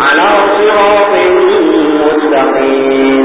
على صراط مستقيم.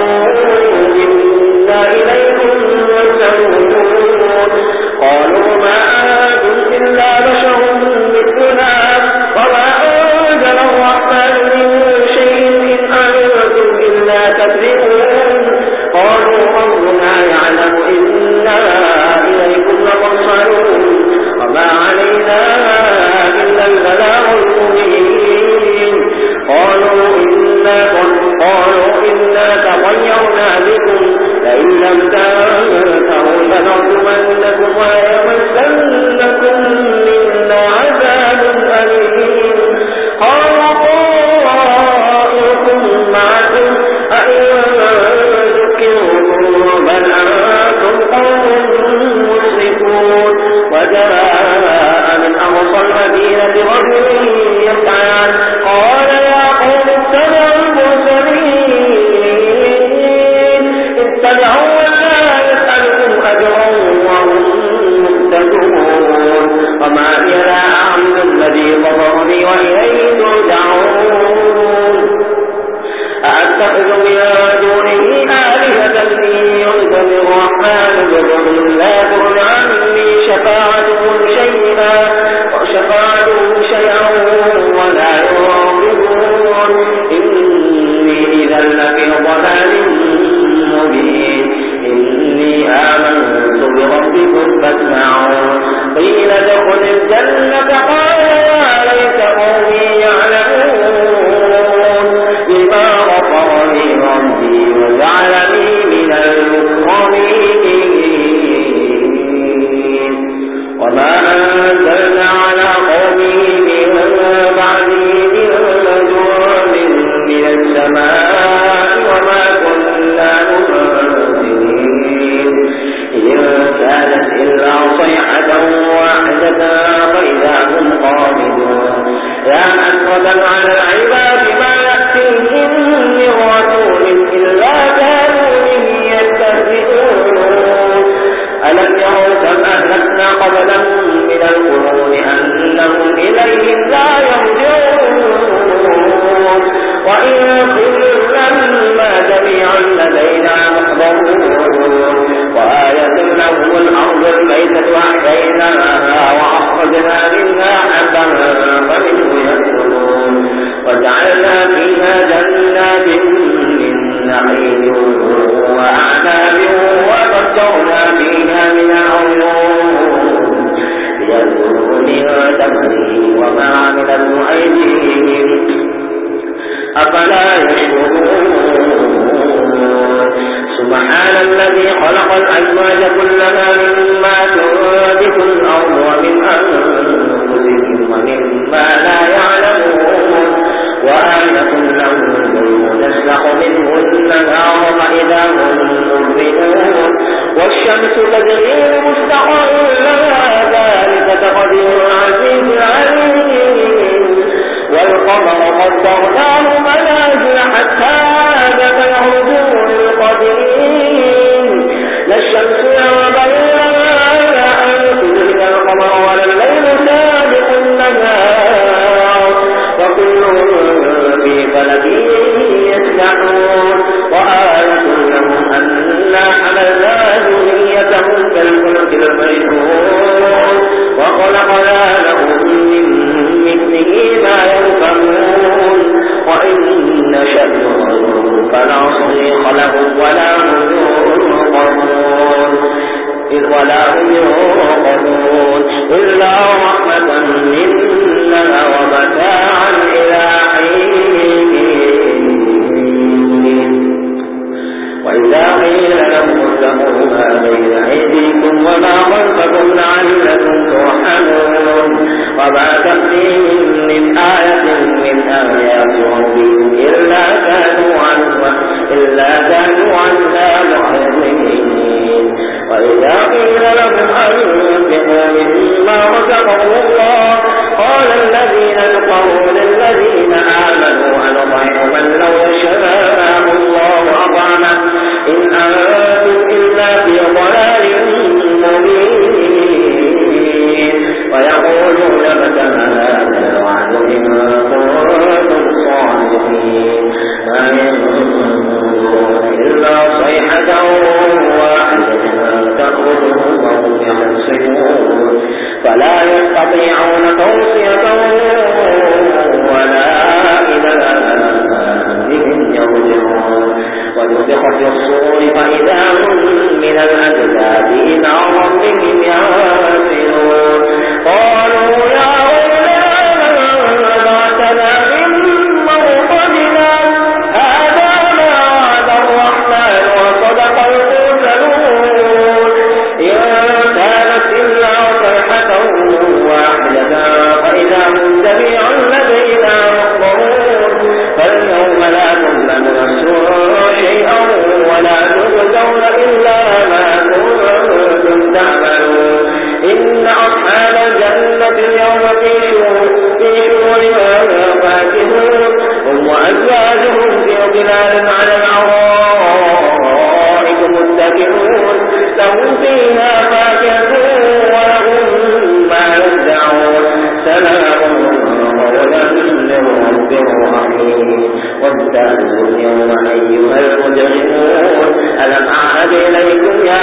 Africa قبلهم من القرون أنهم إليهم لا يرجعون. وإن كل لما جميعا لدينا محضرون. وآية لهم الأرض الميتة أحييناها ما بين أيديكم وما خلفكم لعلكم ترحمون. وما تأتيهم من آية من آيات ربهم إلا كانوا عنها إلا كانوا عنها معرضين. وإذا قيل لهم أنفقوا مما رزقه الله قال الذين كفروا إن أصحاب الجنة اليوم في شهور في شهورها فاكهون. هم وأزواجهم في ظلال على العرائق متكئون. لهم فيها فاكهة ولهم ما يدعون. سلام قولا من رب رحيم وابتهلوا اليوم أيها المجرمون ألم أعهد إليكم يا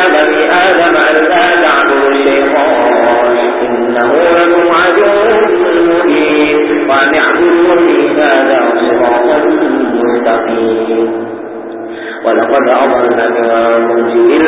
you will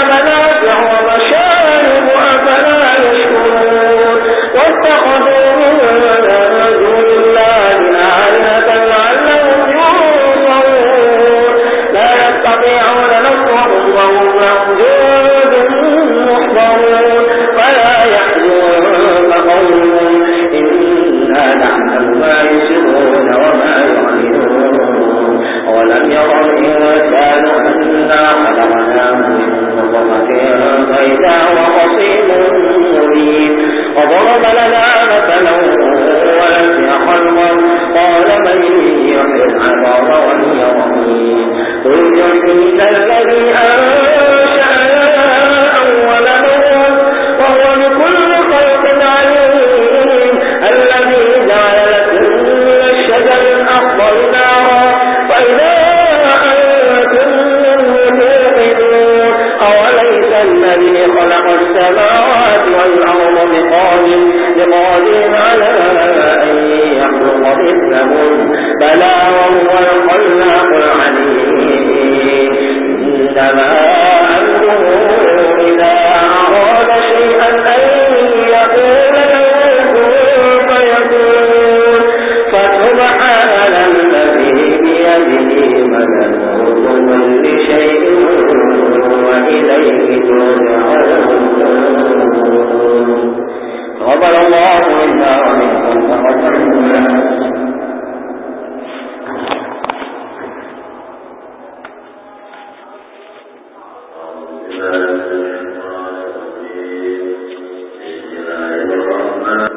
اس کا موضوع